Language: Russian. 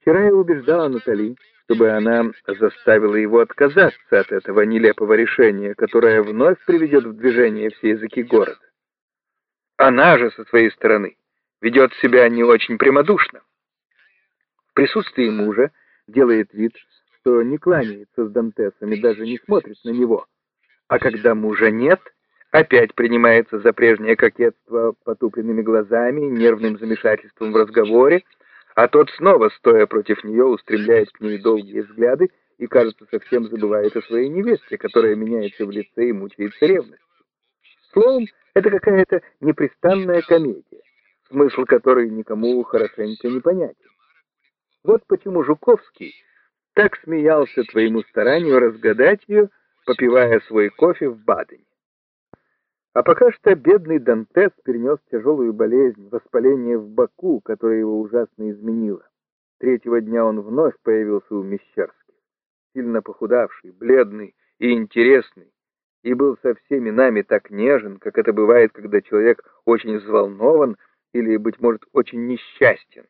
Вчера я убеждала Натали, чтобы она заставила его отказаться от этого нелепого решения, которое вновь приведет в движение все языки города. Она же со своей стороны ведет себя не очень прямодушно. В присутствии мужа делает вид, что не кланяется с Дантесом и даже не смотрит на него. А когда мужа нет, опять принимается за прежнее кокетство потупленными глазами, нервным замешательством в разговоре, а тот снова, стоя против нее, устремляет к ней долгие взгляды и, кажется, совсем забывает о своей невесте, которая меняется в лице и мучается ревностью. Словом, это какая-то непрестанная комедия, смысл которой никому хорошенько не понятен. Вот почему Жуковский так смеялся твоему старанию разгадать ее, попивая свой кофе в Бадене. А пока что бедный Дантес перенес тяжелую болезнь, воспаление в боку, которое его ужасно изменило. Третьего дня он вновь появился у Мещерских, сильно похудавший, бледный и интересный, и был со всеми нами так нежен, как это бывает, когда человек очень взволнован или, быть может, очень несчастен.